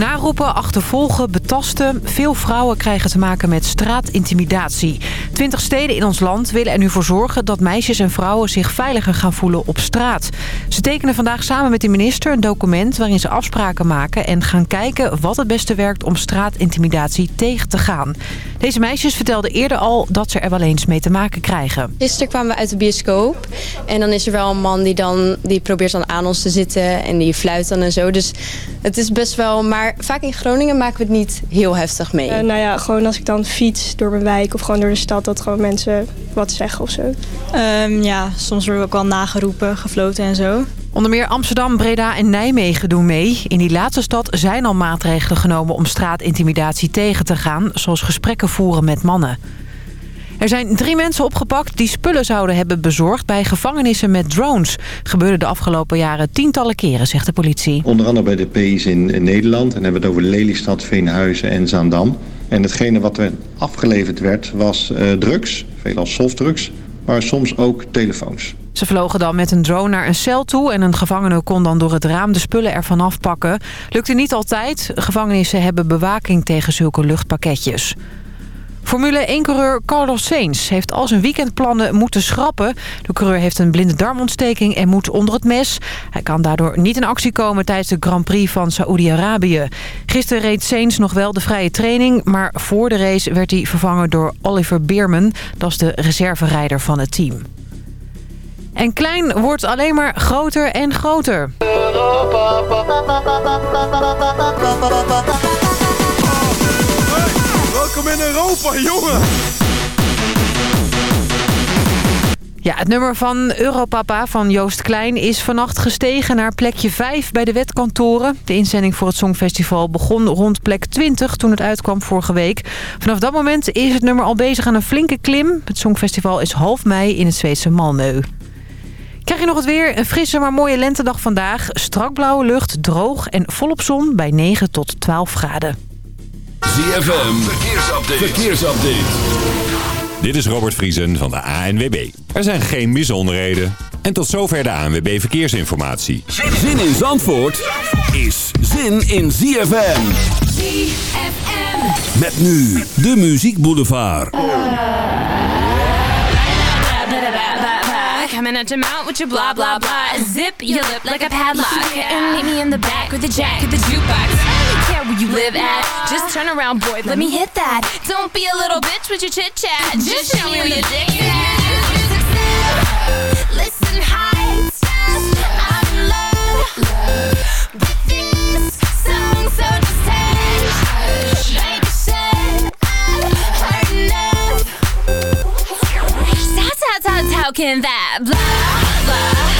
Naroepen, achtervolgen, betasten. Veel vrouwen krijgen te maken met straatintimidatie. Twintig steden in ons land willen er nu voor zorgen... dat meisjes en vrouwen zich veiliger gaan voelen op straat. Ze tekenen vandaag samen met de minister een document... waarin ze afspraken maken en gaan kijken wat het beste werkt... om straatintimidatie tegen te gaan. Deze meisjes vertelden eerder al dat ze er wel eens mee te maken krijgen. Gisteren kwamen we uit de bioscoop. En dan is er wel een man die, dan, die probeert dan aan ons te zitten. En die fluit dan en zo. Dus het is best wel... Maar vaak in Groningen maken we het niet heel heftig mee. Uh, nou ja, gewoon als ik dan fiets door mijn wijk of gewoon door de stad... dat gewoon mensen wat zeggen of zo. Um, ja, soms worden we ook wel nageroepen, gefloten en zo. Onder meer Amsterdam, Breda en Nijmegen doen mee. In die laatste stad zijn al maatregelen genomen om straatintimidatie tegen te gaan... zoals gesprekken voeren met mannen. Er zijn drie mensen opgepakt die spullen zouden hebben bezorgd bij gevangenissen met drones. Gebeurde de afgelopen jaren tientallen keren, zegt de politie. Onder andere bij de PI's in, in Nederland. En hebben we het over Lelystad, Veenhuizen en Zaandam. En hetgene wat er afgeleverd werd was uh, drugs, veelal softdrugs, maar soms ook telefoons. Ze vlogen dan met een drone naar een cel toe... en een gevangene kon dan door het raam de spullen ervan afpakken. Lukte niet altijd. Gevangenissen hebben bewaking tegen zulke luchtpakketjes. Formule 1-coureur Carlos Sainz heeft al zijn weekendplannen moeten schrappen. De coureur heeft een blinde darmontsteking en moet onder het mes. Hij kan daardoor niet in actie komen tijdens de Grand Prix van Saoedi-Arabië. Gisteren reed Sainz nog wel de vrije training... maar voor de race werd hij vervangen door Oliver Beerman. Dat is de reserverijder van het team. En klein wordt alleen maar groter en groter. Europa, jongen! Ja, het nummer van Europapa van Joost Klein is vannacht gestegen naar plekje 5 bij de wetkantoren. De inzending voor het Songfestival begon rond plek 20 toen het uitkwam vorige week. Vanaf dat moment is het nummer al bezig aan een flinke klim. Het Songfestival is half mei in het Zweedse Malmö. Krijg je nog het weer? Een frisse maar mooie lentedag vandaag. Strak blauwe lucht, droog en volop zon bij 9 tot 12 graden. ZFM, verkeersupdate. verkeersupdate. Dit is Robert Vriesen van de ANWB. Er zijn geen bijzonderheden. En tot zover de ANWB Verkeersinformatie. Zin in Zandvoort is zin in ZFM. ZFM. Met nu de Muziek Boulevard. Coming at your mouth with your blah blah blah. Zip your lip like a padlock. And meet me in the back with the jack of the jukebox. Care where you live at. Just turn around, boy. Let me hit that. Don't be a little bitch with your chit chat. Just show me where your dick is. Listen, high. I'm in love with this song, so just hush. Like I said, I've heard enough. How, how, how, how can that blah, blah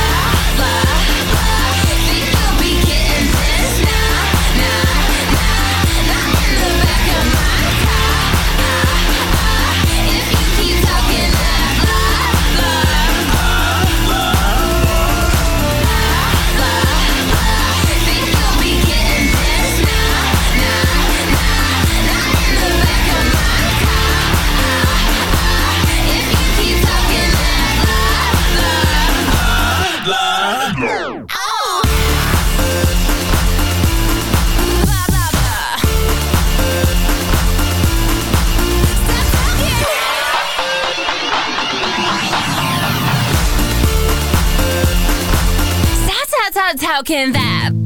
Can that?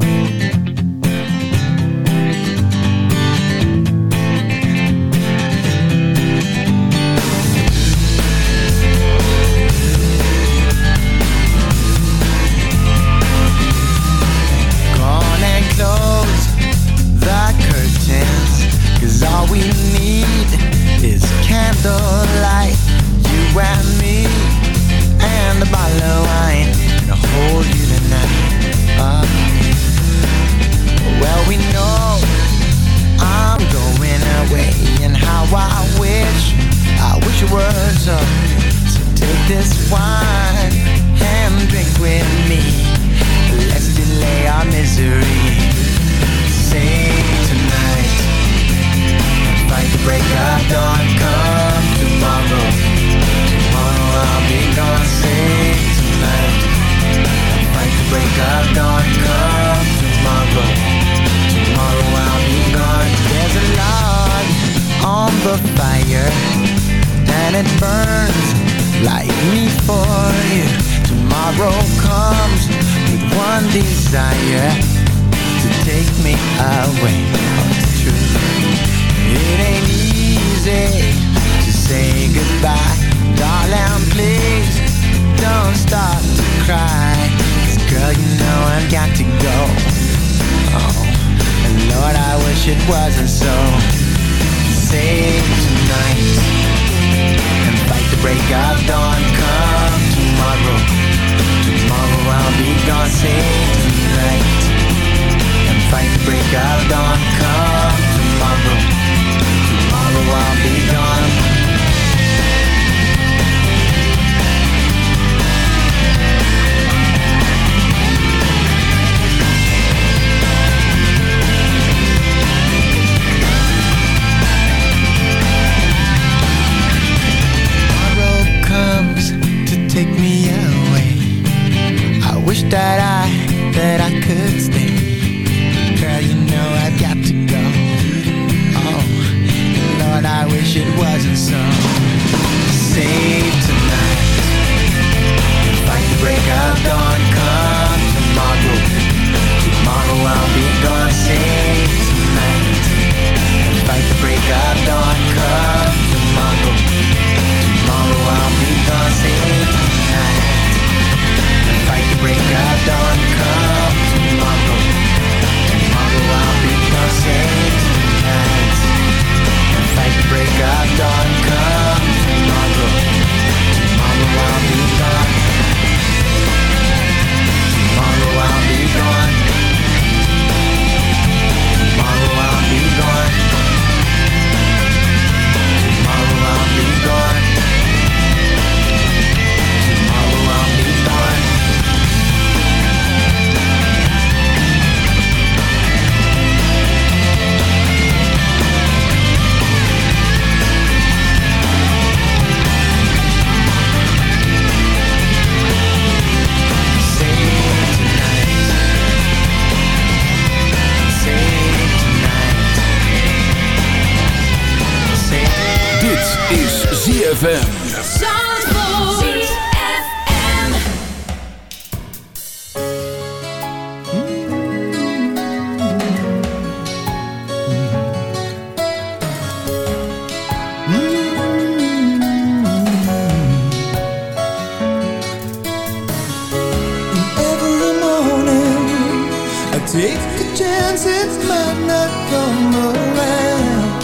chances might not come around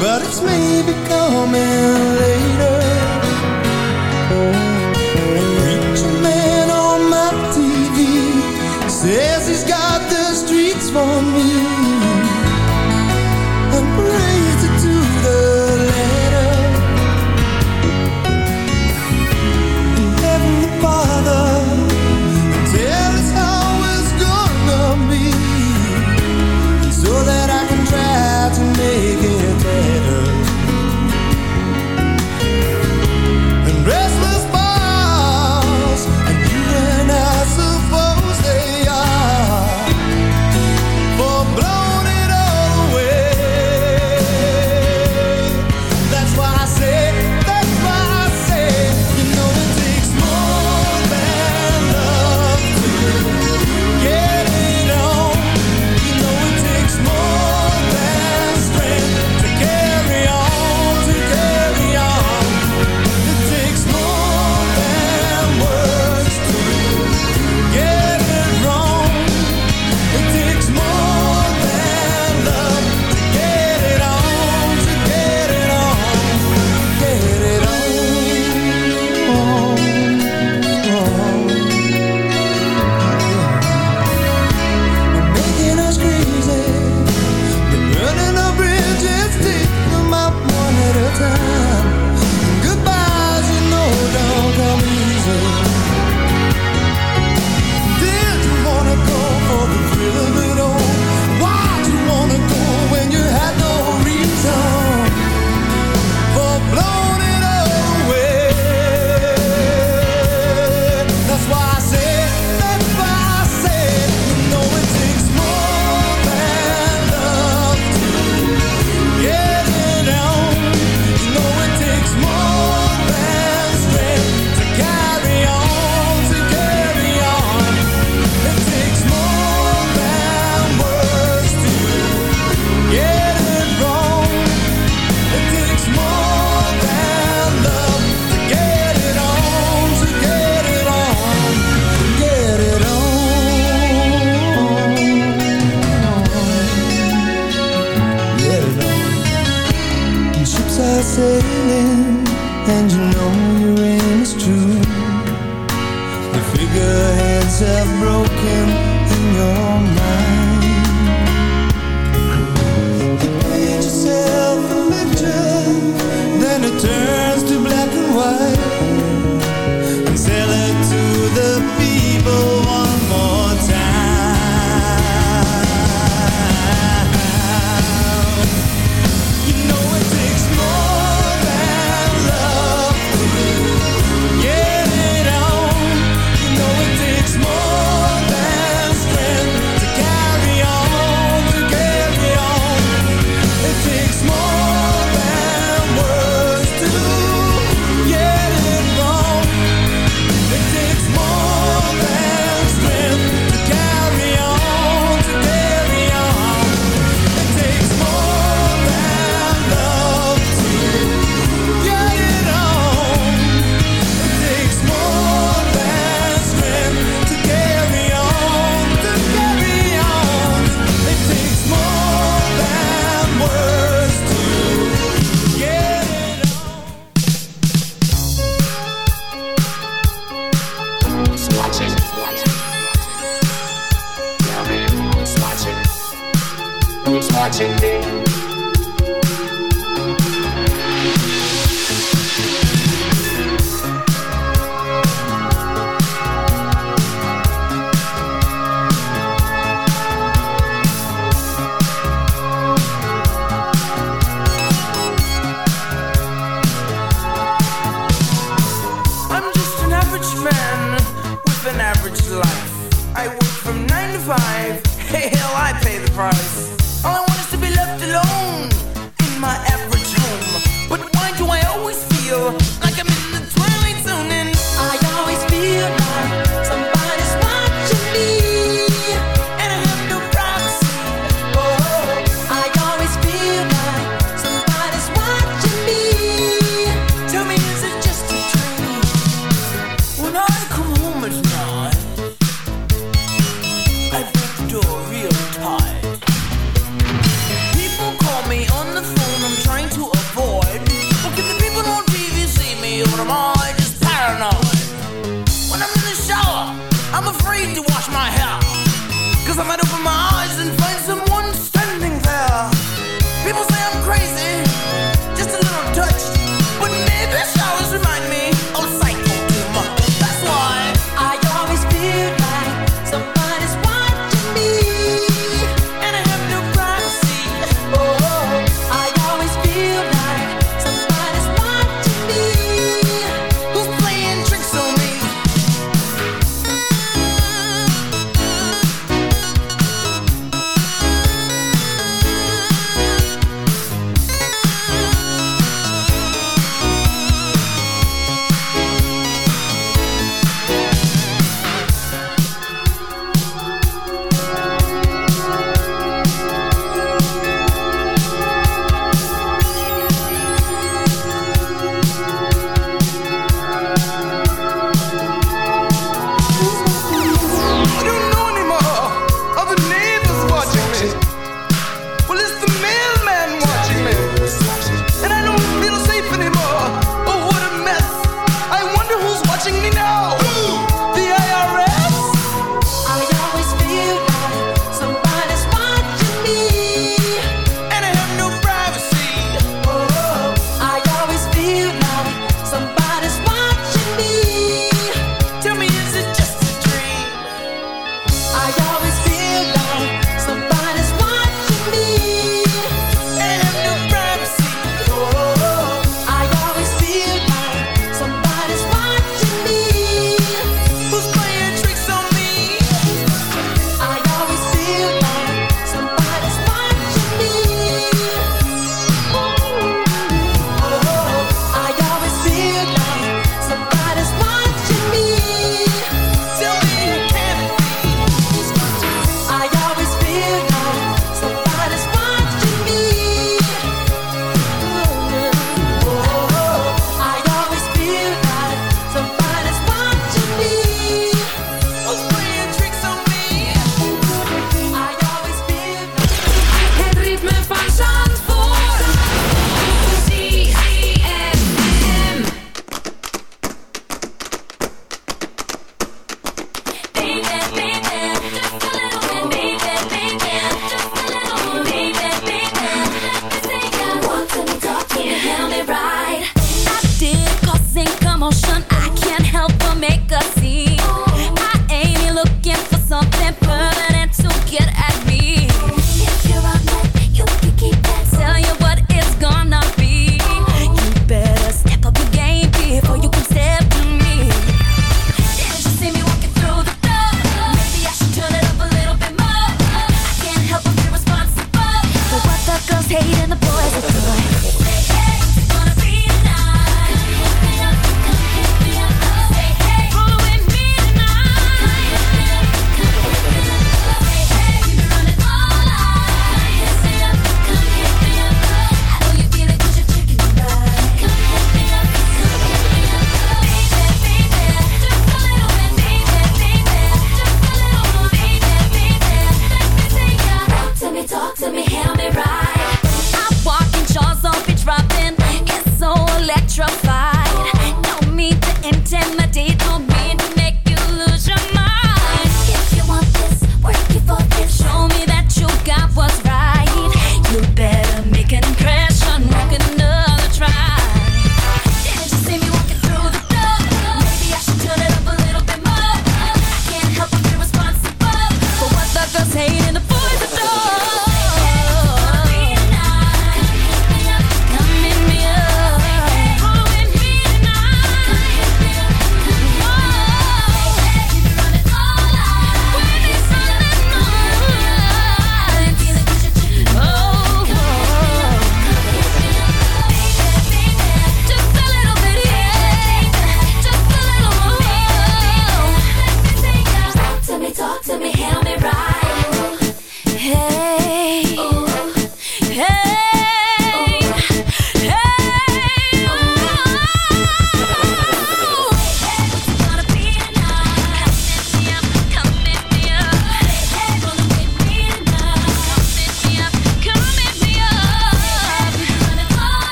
But it's maybe coming late.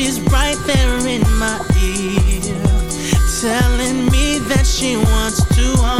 She's right there in my ear, telling me that she wants to.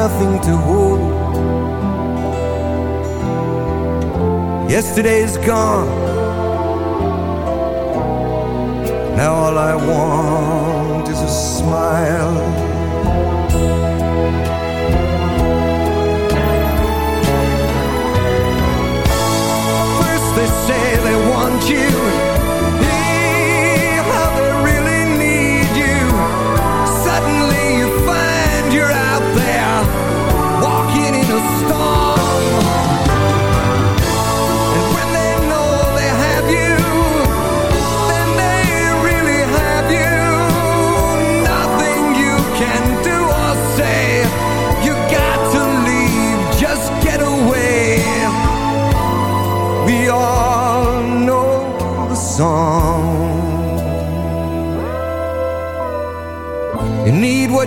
nothing to hold. Yesterday's gone. Now all I want is a smile.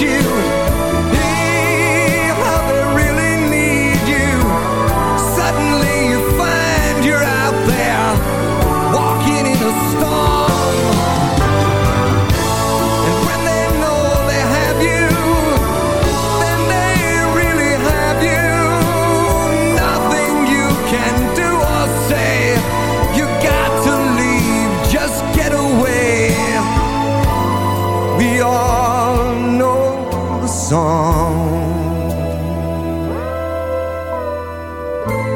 You.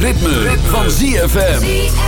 Ritme, van ZFM.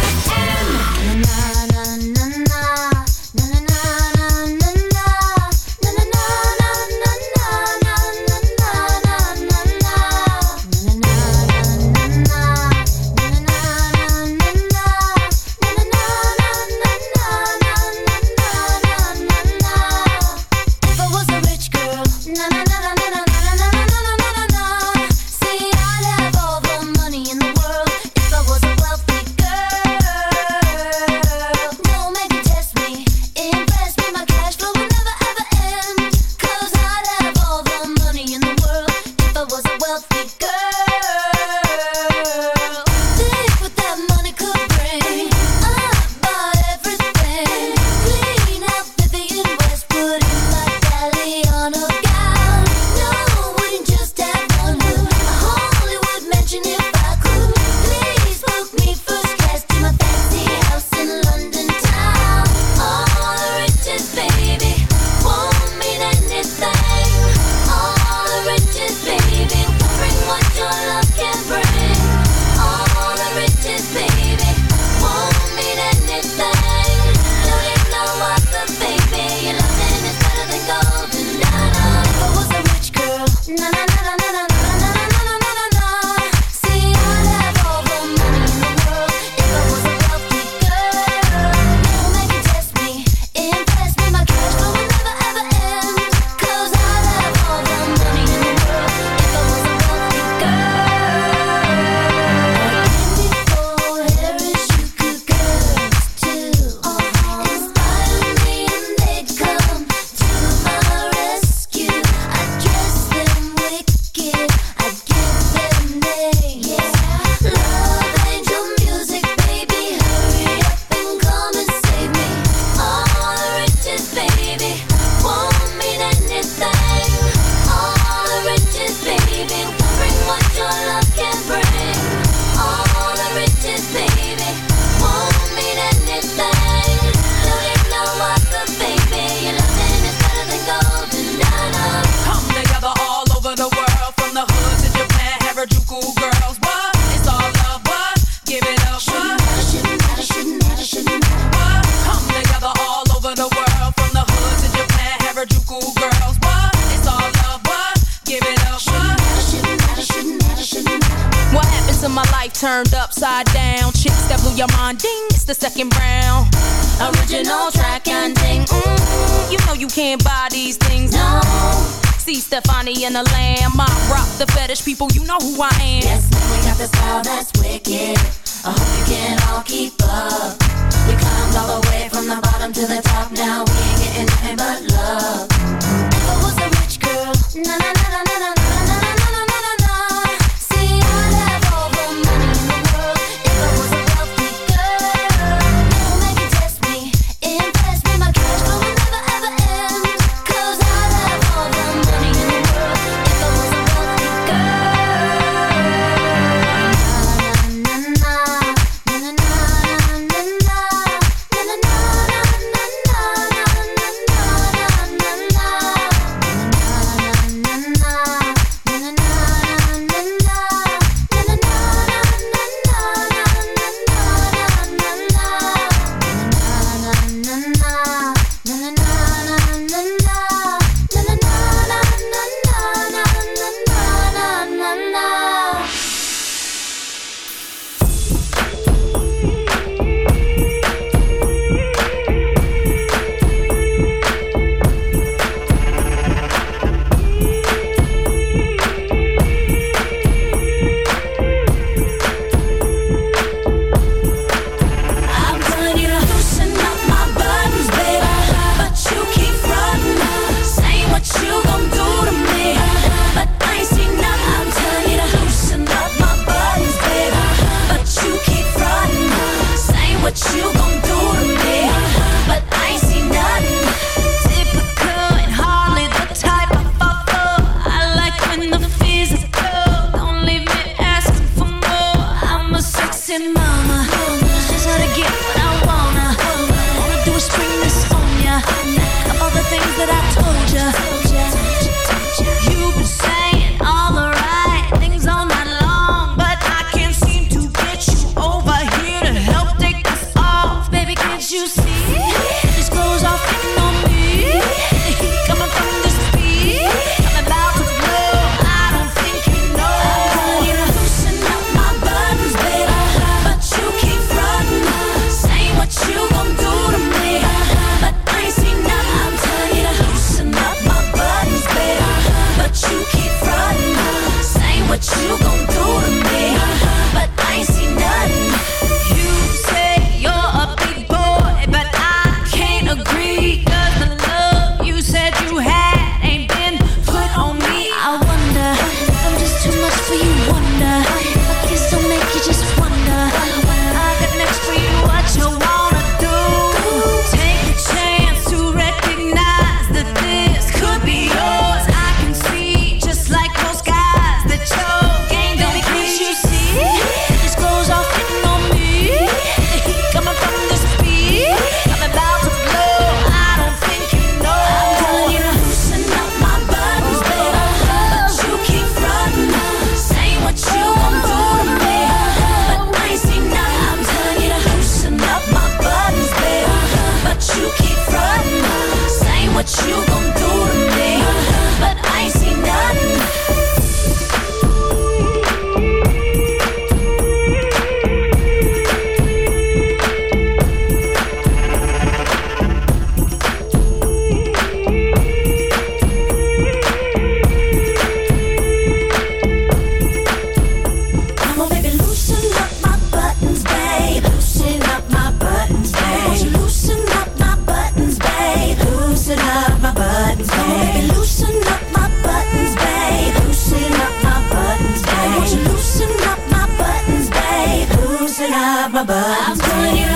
My. I'm telling you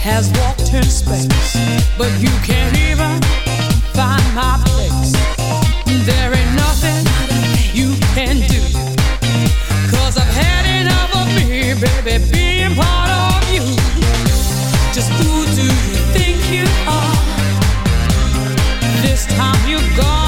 Has walked in space, but you can't even find my place. There ain't nothing you can i I've had enough of me, baby, being part of you. Just who do you think you are? This time you're gone.